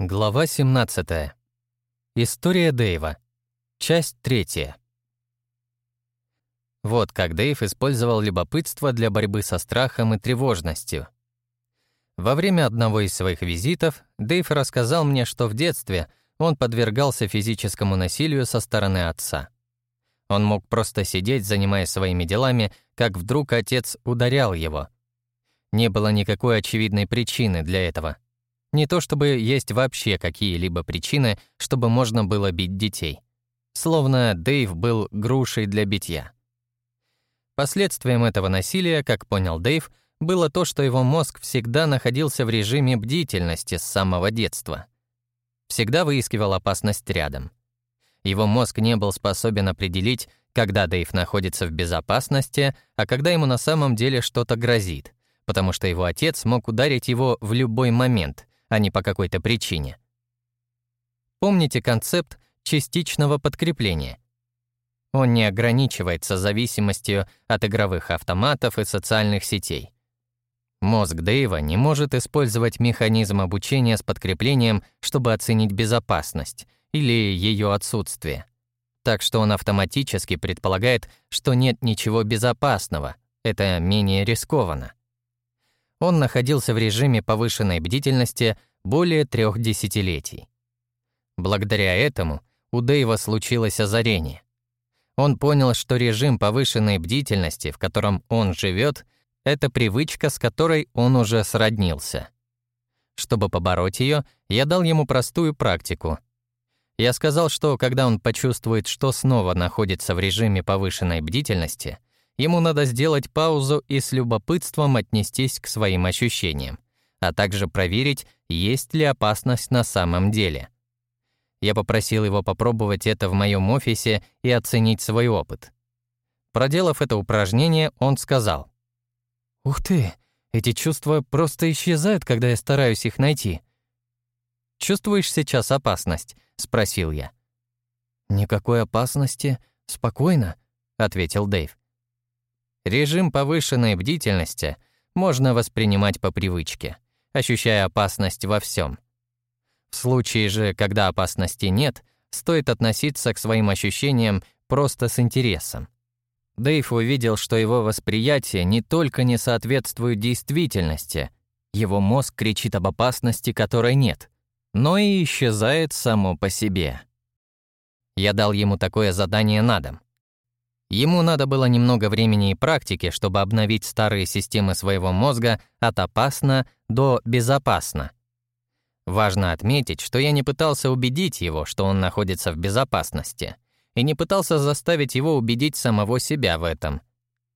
Глава 17. История Дэйва. Часть третья. Вот как Дэйв использовал любопытство для борьбы со страхом и тревожностью. Во время одного из своих визитов Дэйв рассказал мне, что в детстве он подвергался физическому насилию со стороны отца. Он мог просто сидеть, занимаясь своими делами, как вдруг отец ударял его. Не было никакой очевидной причины для этого — не то чтобы есть вообще какие-либо причины, чтобы можно было бить детей. Словно Дэйв был грушей для битья. Последствием этого насилия, как понял Дэйв, было то, что его мозг всегда находился в режиме бдительности с самого детства. Всегда выискивал опасность рядом. Его мозг не был способен определить, когда Дэйв находится в безопасности, а когда ему на самом деле что-то грозит, потому что его отец мог ударить его в любой момент, а не по какой-то причине. Помните концепт частичного подкрепления. Он не ограничивается зависимостью от игровых автоматов и социальных сетей. Мозг Дэйва не может использовать механизм обучения с подкреплением, чтобы оценить безопасность или ее отсутствие. Так что он автоматически предполагает, что нет ничего безопасного, это менее рискованно он находился в режиме повышенной бдительности более трех десятилетий. Благодаря этому у Дэйва случилось озарение. Он понял, что режим повышенной бдительности, в котором он живет, это привычка, с которой он уже сроднился. Чтобы побороть ее, я дал ему простую практику. Я сказал, что когда он почувствует, что снова находится в режиме повышенной бдительности, Ему надо сделать паузу и с любопытством отнестись к своим ощущениям, а также проверить, есть ли опасность на самом деле. Я попросил его попробовать это в моем офисе и оценить свой опыт. Проделав это упражнение, он сказал, «Ух ты, эти чувства просто исчезают, когда я стараюсь их найти». «Чувствуешь сейчас опасность?» — спросил я. «Никакой опасности, спокойно», — ответил Дэйв. Режим повышенной бдительности можно воспринимать по привычке, ощущая опасность во всем. В случае же, когда опасности нет, стоит относиться к своим ощущениям просто с интересом. Дэйв увидел, что его восприятие не только не соответствует действительности, его мозг кричит об опасности, которой нет, но и исчезает само по себе. Я дал ему такое задание на дом. Ему надо было немного времени и практики, чтобы обновить старые системы своего мозга от «опасно» до «безопасно». Важно отметить, что я не пытался убедить его, что он находится в безопасности, и не пытался заставить его убедить самого себя в этом.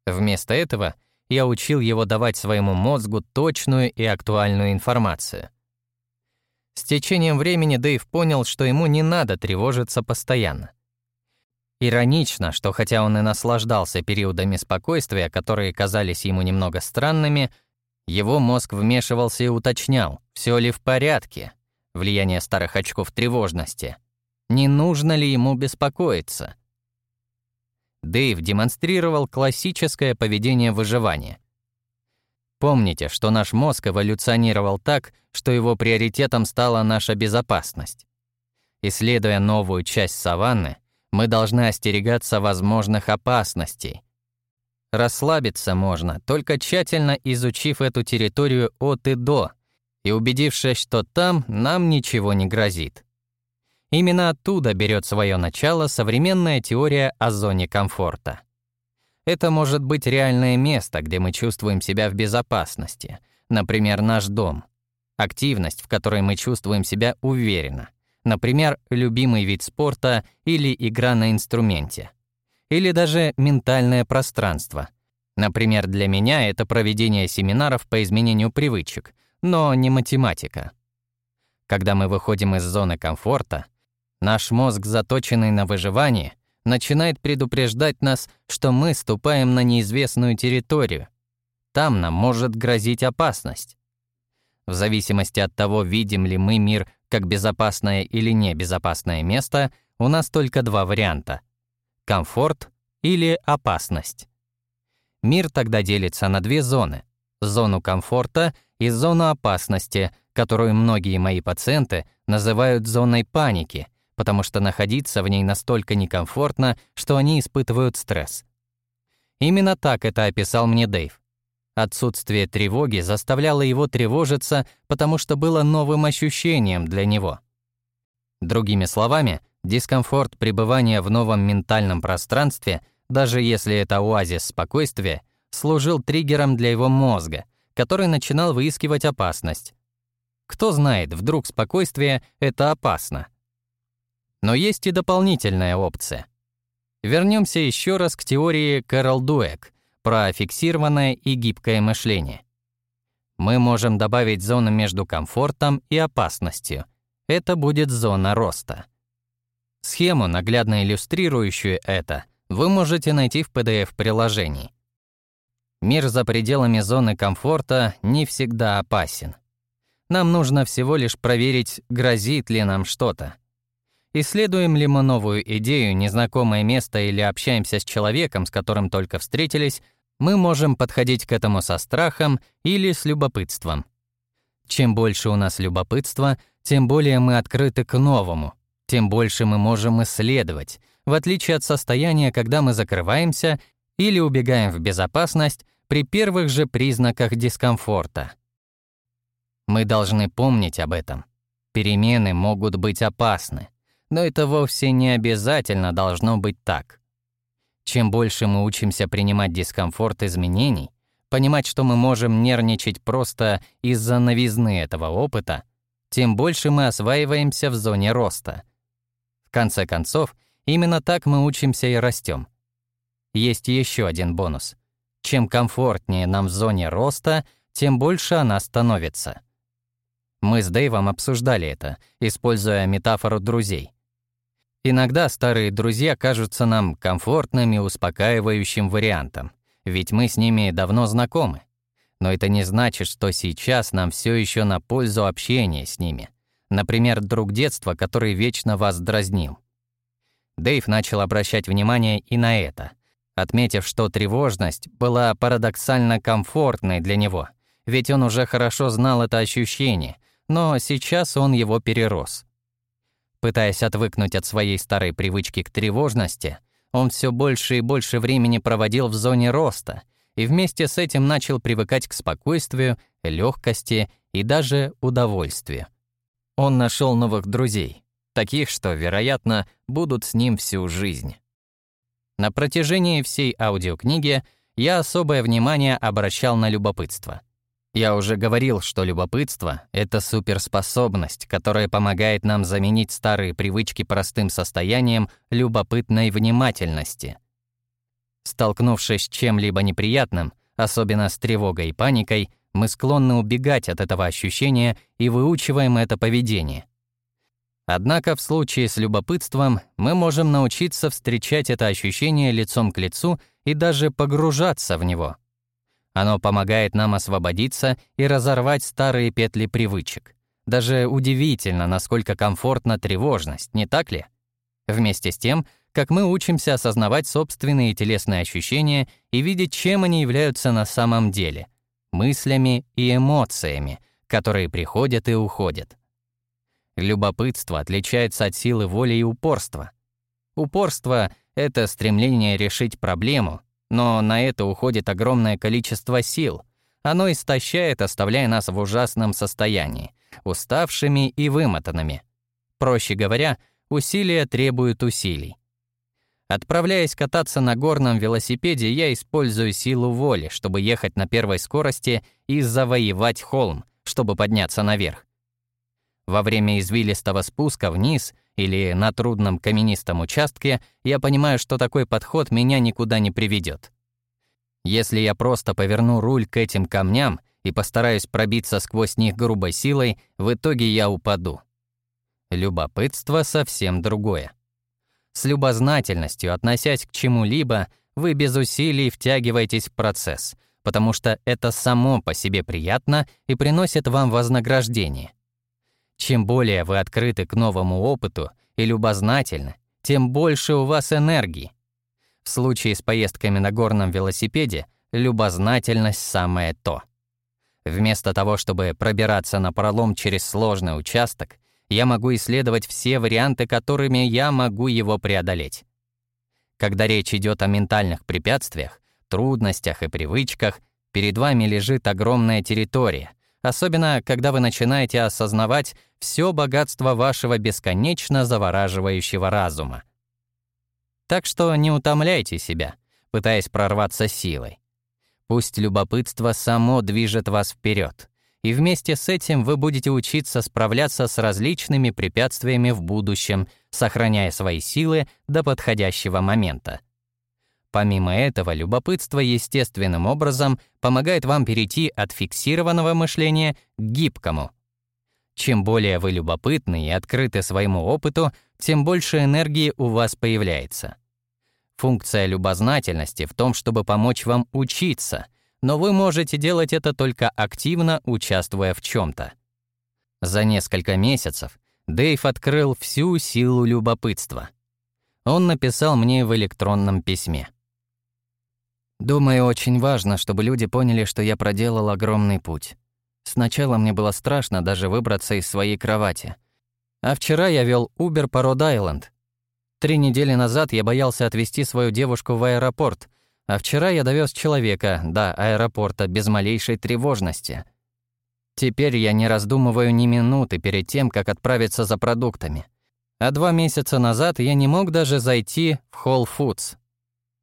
Вместо этого я учил его давать своему мозгу точную и актуальную информацию. С течением времени Дэйв понял, что ему не надо тревожиться постоянно. Иронично, что хотя он и наслаждался периодами спокойствия, которые казались ему немного странными, его мозг вмешивался и уточнял, все ли в порядке, влияние старых очков тревожности, не нужно ли ему беспокоиться. Дэйв демонстрировал классическое поведение выживания. Помните, что наш мозг эволюционировал так, что его приоритетом стала наша безопасность. Исследуя новую часть саванны, мы должны остерегаться возможных опасностей. Расслабиться можно, только тщательно изучив эту территорию от и до и убедившись, что там нам ничего не грозит. Именно оттуда берет свое начало современная теория о зоне комфорта. Это может быть реальное место, где мы чувствуем себя в безопасности, например, наш дом, активность, в которой мы чувствуем себя уверенно — Например, любимый вид спорта или игра на инструменте. Или даже ментальное пространство. Например, для меня это проведение семинаров по изменению привычек, но не математика. Когда мы выходим из зоны комфорта, наш мозг, заточенный на выживание, начинает предупреждать нас, что мы ступаем на неизвестную территорию. Там нам может грозить опасность. В зависимости от того, видим ли мы мир как безопасное или небезопасное место, у нас только два варианта — комфорт или опасность. Мир тогда делится на две зоны — зону комфорта и зону опасности, которую многие мои пациенты называют зоной паники, потому что находиться в ней настолько некомфортно, что они испытывают стресс. Именно так это описал мне Дэйв. Отсутствие тревоги заставляло его тревожиться, потому что было новым ощущением для него. Другими словами, дискомфорт пребывания в новом ментальном пространстве, даже если это оазис спокойствия, служил триггером для его мозга, который начинал выискивать опасность. Кто знает, вдруг спокойствие — это опасно. Но есть и дополнительная опция. Вернемся еще раз к теории Кэрол Дуэк про фиксированное и гибкое мышление. Мы можем добавить зону между комфортом и опасностью. Это будет зона роста. Схему, наглядно иллюстрирующую это, вы можете найти в PDF-приложении. Мир за пределами зоны комфорта не всегда опасен. Нам нужно всего лишь проверить, грозит ли нам что-то. Исследуем ли мы новую идею, незнакомое место или общаемся с человеком, с которым только встретились, мы можем подходить к этому со страхом или с любопытством. Чем больше у нас любопытства, тем более мы открыты к новому, тем больше мы можем исследовать, в отличие от состояния, когда мы закрываемся или убегаем в безопасность при первых же признаках дискомфорта. Мы должны помнить об этом. Перемены могут быть опасны, но это вовсе не обязательно должно быть так. Чем больше мы учимся принимать дискомфорт изменений, понимать, что мы можем нервничать просто из-за новизны этого опыта, тем больше мы осваиваемся в зоне роста. В конце концов, именно так мы учимся и растем. Есть еще один бонус. Чем комфортнее нам в зоне роста, тем больше она становится. Мы с Дэйвом обсуждали это, используя метафору друзей. Иногда старые друзья кажутся нам комфортным и успокаивающим вариантом, ведь мы с ними давно знакомы. Но это не значит, что сейчас нам все еще на пользу общения с ними. Например, друг детства, который вечно вас дразнил. Дэйв начал обращать внимание и на это — отметив, что тревожность была парадоксально комфортной для него, ведь он уже хорошо знал это ощущение, но сейчас он его перерос. Пытаясь отвыкнуть от своей старой привычки к тревожности, он все больше и больше времени проводил в зоне роста и вместе с этим начал привыкать к спокойствию, легкости и даже удовольствию. Он нашел новых друзей, таких, что, вероятно, будут с ним всю жизнь. На протяжении всей аудиокниги я особое внимание обращал на любопытство. Я уже говорил, что любопытство — это суперспособность, которая помогает нам заменить старые привычки простым состоянием любопытной внимательности. Столкнувшись с чем-либо неприятным, особенно с тревогой и паникой, мы склонны убегать от этого ощущения и выучиваем это поведение. Однако в случае с любопытством мы можем научиться встречать это ощущение лицом к лицу и даже погружаться в него. Оно помогает нам освободиться и разорвать старые петли привычек. Даже удивительно, насколько комфортна тревожность, не так ли? Вместе с тем, как мы учимся осознавать собственные телесные ощущения и видеть, чем они являются на самом деле — мыслями и эмоциями, которые приходят и уходят. Любопытство отличается от силы воли и упорства. Упорство — это стремление решить проблему, но на это уходит огромное количество сил. Оно истощает, оставляя нас в ужасном состоянии, уставшими и вымотанными. Проще говоря, усилия требуют усилий. Отправляясь кататься на горном велосипеде, я использую силу воли, чтобы ехать на первой скорости и завоевать холм, чтобы подняться наверх. Во время извилистого спуска вниз или на трудном каменистом участке я понимаю, что такой подход меня никуда не приведет. Если я просто поверну руль к этим камням и постараюсь пробиться сквозь них грубой силой, в итоге я упаду. Любопытство совсем другое. С любознательностью, относясь к чему-либо, вы без усилий втягиваетесь в процесс, потому что это само по себе приятно и приносит вам вознаграждение — чем более вы открыты к новому опыту и любознательны, тем больше у вас энергии. В случае с поездками на горном велосипеде любознательность самое то. Вместо того, чтобы пробираться на пролом через сложный участок, я могу исследовать все варианты, которыми я могу его преодолеть. Когда речь идет о ментальных препятствиях, трудностях и привычках, перед вами лежит огромная территория, особенно когда вы начинаете осознавать все богатство вашего бесконечно завораживающего разума. Так что не утомляйте себя, пытаясь прорваться силой. Пусть любопытство само движет вас вперед, и вместе с этим вы будете учиться справляться с различными препятствиями в будущем, сохраняя свои силы до подходящего момента. Помимо этого, любопытство естественным образом помогает вам перейти от фиксированного мышления к гибкому. Чем более вы любопытны и открыты своему опыту, тем больше энергии у вас появляется. Функция любознательности в том, чтобы помочь вам учиться, но вы можете делать это только активно участвуя в чем то За несколько месяцев Дэйв открыл всю силу любопытства. Он написал мне в электронном письме. «Думаю, очень важно, чтобы люди поняли, что я проделал огромный путь. Сначала мне было страшно даже выбраться из своей кровати. А вчера я вел Uber по Род-Айленд, Три недели назад я боялся отвезти свою девушку в аэропорт, а вчера я довез человека до аэропорта без малейшей тревожности. Теперь я не раздумываю ни минуты перед тем, как отправиться за продуктами. А два месяца назад я не мог даже зайти в Whole Foods.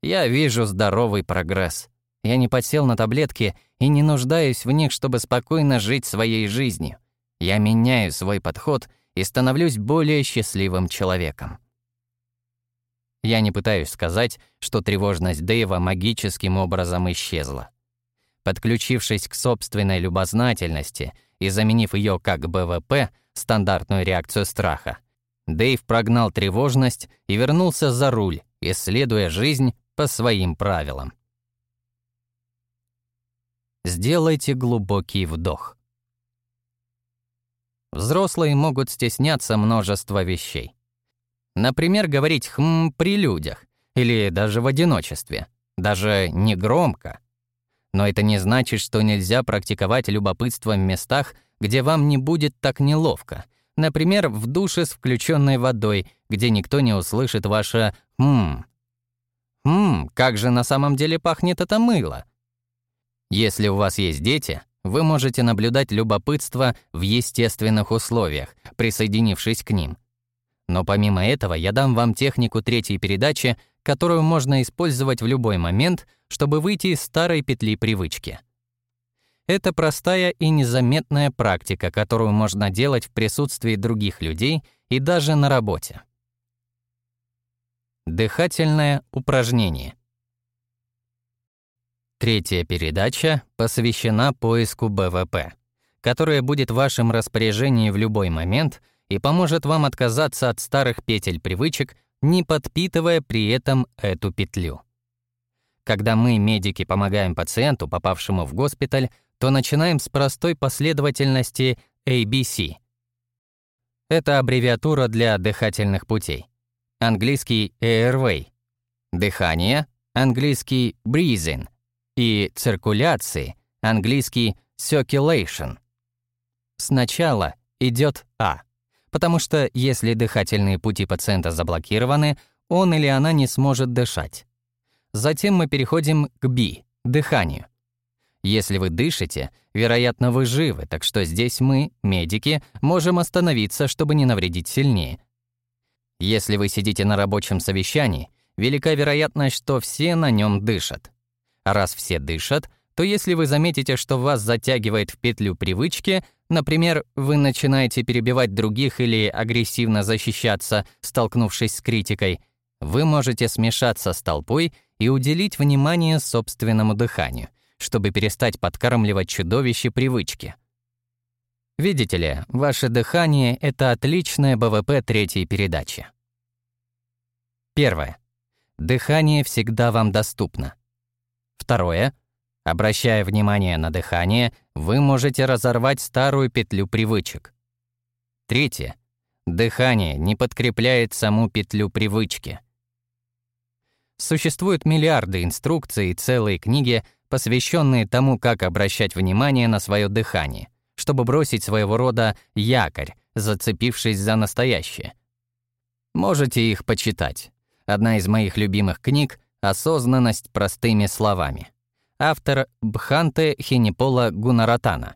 Я вижу здоровый прогресс. Я не подсел на таблетки и не нуждаюсь в них, чтобы спокойно жить своей жизнью. Я меняю свой подход и становлюсь более счастливым человеком. Я не пытаюсь сказать, что тревожность Дэйва магическим образом исчезла. Подключившись к собственной любознательности и заменив ее как БВП, стандартную реакцию страха, Дэйв прогнал тревожность и вернулся за руль, исследуя жизнь по своим правилам. Сделайте глубокий вдох. Взрослые могут стесняться множества вещей. Например, говорить «хм» при людях или даже в одиночестве, даже не громко. Но это не значит, что нельзя практиковать любопытство в местах, где вам не будет так неловко. Например, в душе с включенной водой, где никто не услышит ваше «хм». «Хм, как же на самом деле пахнет это мыло?» Если у вас есть дети, вы можете наблюдать любопытство в естественных условиях, присоединившись к ним — но помимо этого я дам вам технику третьей передачи, которую можно использовать в любой момент, чтобы выйти из старой петли привычки. Это простая и незаметная практика, которую можно делать в присутствии других людей и даже на работе. Дыхательное упражнение. Третья передача посвящена поиску БВП, которое будет в вашем распоряжении в любой момент — и поможет вам отказаться от старых петель привычек, не подпитывая при этом эту петлю. Когда мы, медики, помогаем пациенту, попавшему в госпиталь, то начинаем с простой последовательности ABC. Это аббревиатура для дыхательных путей. Английский airway — дыхание, английский breathing и циркуляции, английский circulation. Сначала идет А потому что если дыхательные пути пациента заблокированы, он или она не сможет дышать. Затем мы переходим к B — дыханию. Если вы дышите, вероятно, вы живы, так что здесь мы, медики, можем остановиться, чтобы не навредить сильнее. Если вы сидите на рабочем совещании, велика вероятность, что все на нем дышат. А раз все дышат, то если вы заметите, что вас затягивает в петлю привычки, например, вы начинаете перебивать других или агрессивно защищаться, столкнувшись с критикой, вы можете смешаться с толпой и уделить внимание собственному дыханию, чтобы перестать подкармливать чудовище привычки. Видите ли, ваше дыхание — это отличное БВП третьей передачи. Первое. Дыхание всегда вам доступно. Второе. Обращая внимание на дыхание, вы можете разорвать старую петлю привычек. Третье. Дыхание не подкрепляет саму петлю привычки. Существуют миллиарды инструкций и целые книги, посвященные тому, как обращать внимание на свое дыхание, чтобы бросить своего рода якорь, зацепившись за настоящее. Можете их почитать. Одна из моих любимых книг «Осознанность простыми словами». Автор Бханте Хинипола Гунаратана.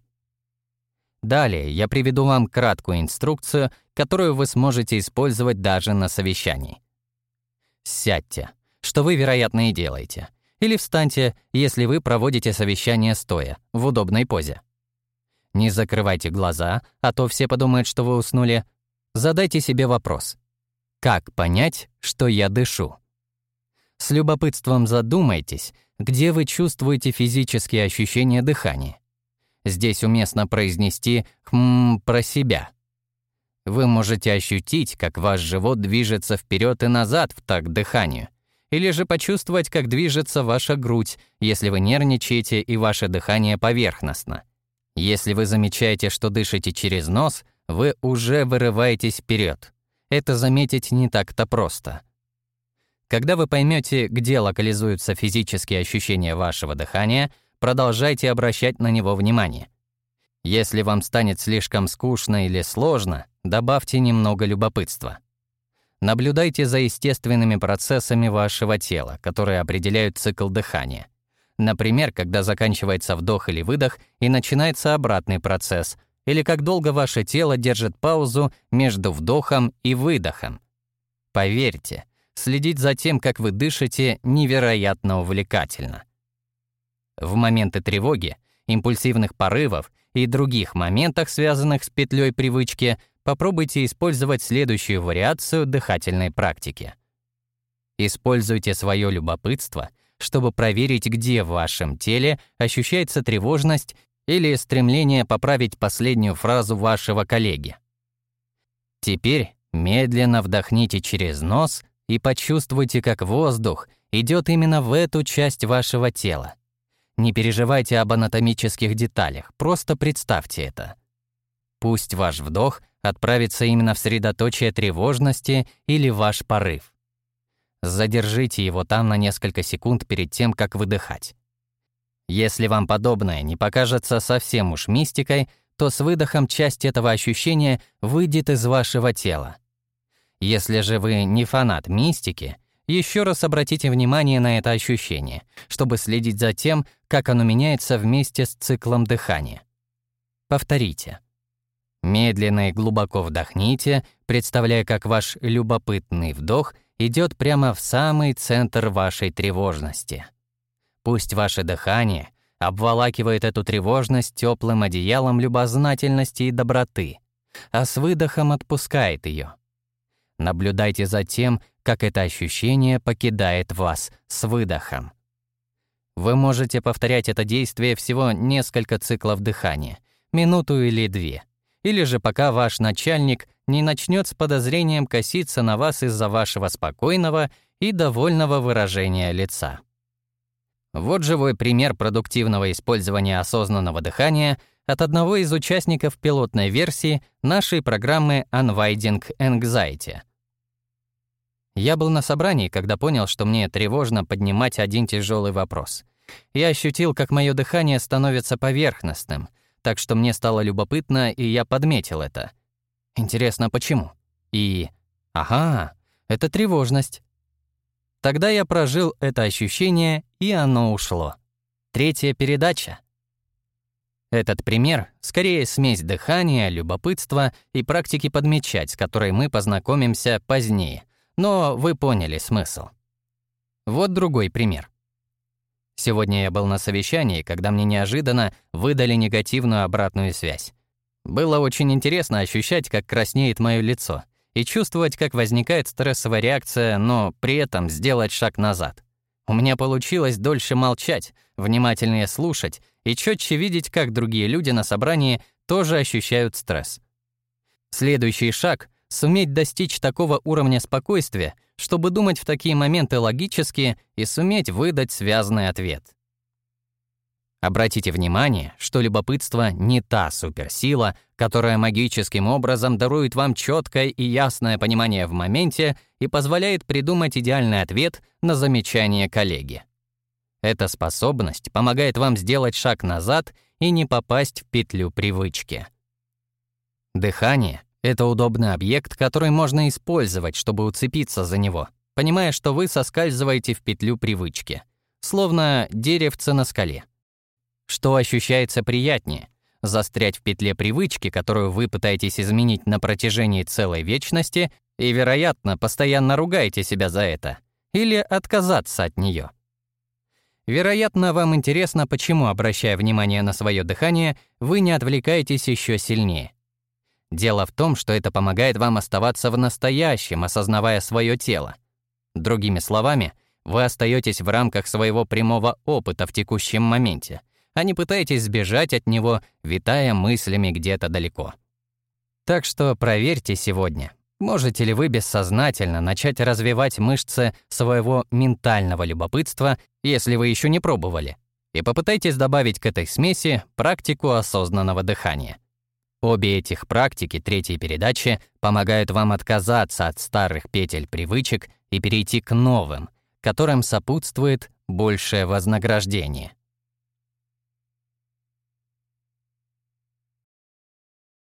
Далее я приведу вам краткую инструкцию, которую вы сможете использовать даже на совещании. Сядьте, что вы, вероятно, и делаете. Или встаньте, если вы проводите совещание стоя, в удобной позе. Не закрывайте глаза, а то все подумают, что вы уснули. Задайте себе вопрос. Как понять, что я дышу? С любопытством задумайтесь, где вы чувствуете физические ощущения дыхания. Здесь уместно произнести «хм» про себя. Вы можете ощутить, как ваш живот движется вперед и назад в такт дыханию, или же почувствовать, как движется ваша грудь, если вы нервничаете и ваше дыхание поверхностно. Если вы замечаете, что дышите через нос, вы уже вырываетесь вперед. Это заметить не так-то просто. Когда вы поймете, где локализуются физические ощущения вашего дыхания, продолжайте обращать на него внимание. Если вам станет слишком скучно или сложно, добавьте немного любопытства. Наблюдайте за естественными процессами вашего тела, которые определяют цикл дыхания. Например, когда заканчивается вдох или выдох и начинается обратный процесс, или как долго ваше тело держит паузу между вдохом и выдохом. Поверьте, следить за тем, как вы дышите, невероятно увлекательно. В моменты тревоги, импульсивных порывов и других моментах, связанных с петлей привычки, попробуйте использовать следующую вариацию дыхательной практики. Используйте свое любопытство — чтобы проверить, где в вашем теле ощущается тревожность или стремление поправить последнюю фразу вашего коллеги. Теперь медленно вдохните через нос и почувствуйте, как воздух идет именно в эту часть вашего тела. Не переживайте об анатомических деталях, просто представьте это. Пусть ваш вдох отправится именно в средоточие тревожности или ваш порыв. Задержите его там на несколько секунд перед тем, как выдыхать. Если вам подобное не покажется совсем уж мистикой, то с выдохом часть этого ощущения выйдет из вашего тела. Если же вы не фанат мистики, еще раз обратите внимание на это ощущение, чтобы следить за тем, как оно меняется вместе с циклом дыхания. Повторите. Медленно и глубоко вдохните, представляя, как ваш любопытный вдох идет прямо в самый центр вашей тревожности. Пусть ваше дыхание обволакивает эту тревожность теплым одеялом любознательности и доброты, а с выдохом отпускает ее. Наблюдайте за тем, как это ощущение покидает вас с выдохом. Вы можете повторять это действие всего несколько циклов дыхания, минуту или две, или же пока ваш начальник не начнет с подозрением коситься на вас из-за вашего спокойного и довольного выражения лица. Вот живой пример продуктивного использования осознанного дыхания от одного из участников пилотной версии нашей программы Unwinding Anxiety. Я был на собрании, когда понял, что мне тревожно поднимать один тяжелый вопрос. Я ощутил, как мое дыхание становится поверхностным, так что мне стало любопытно, и я подметил это — Интересно, почему? И... Ага, это тревожность. Тогда я прожил это ощущение, и оно ушло. Третья передача. Этот пример — скорее смесь дыхания, любопытства и практики подмечать, с которой мы познакомимся позднее. Но вы поняли смысл. Вот другой пример. Сегодня я был на совещании, когда мне неожиданно выдали негативную обратную связь. Было очень интересно ощущать, как краснеет мое лицо, и чувствовать, как возникает стрессовая реакция, но при этом сделать шаг назад. У меня получилось дольше молчать, внимательнее слушать и четче видеть, как другие люди на собрании тоже ощущают стресс. Следующий шаг — суметь достичь такого уровня спокойствия, чтобы думать в такие моменты логически и суметь выдать связанный ответ. Обратите внимание, что любопытство не та суперсила, которая магическим образом дарует вам четкое и ясное понимание в моменте и позволяет придумать идеальный ответ на замечание коллеги. Эта способность помогает вам сделать шаг назад и не попасть в петлю привычки. Дыхание — Это удобный объект, который можно использовать, чтобы уцепиться за него, понимая, что вы соскальзываете в петлю привычки, словно деревце на скале. Что ощущается приятнее? Застрять в петле привычки, которую вы пытаетесь изменить на протяжении целой вечности, и, вероятно, постоянно ругаете себя за это, или отказаться от нее. Вероятно, вам интересно, почему, обращая внимание на свое дыхание, вы не отвлекаетесь еще сильнее. Дело в том, что это помогает вам оставаться в настоящем, осознавая свое тело. Другими словами, вы остаетесь в рамках своего прямого опыта в текущем моменте, а не пытаетесь сбежать от него, витая мыслями где-то далеко. Так что проверьте сегодня, можете ли вы бессознательно начать развивать мышцы своего ментального любопытства, если вы еще не пробовали, и попытайтесь добавить к этой смеси практику осознанного дыхания. Обе этих практики третьей передачи помогают вам отказаться от старых петель привычек и перейти к новым, которым сопутствует большее вознаграждение.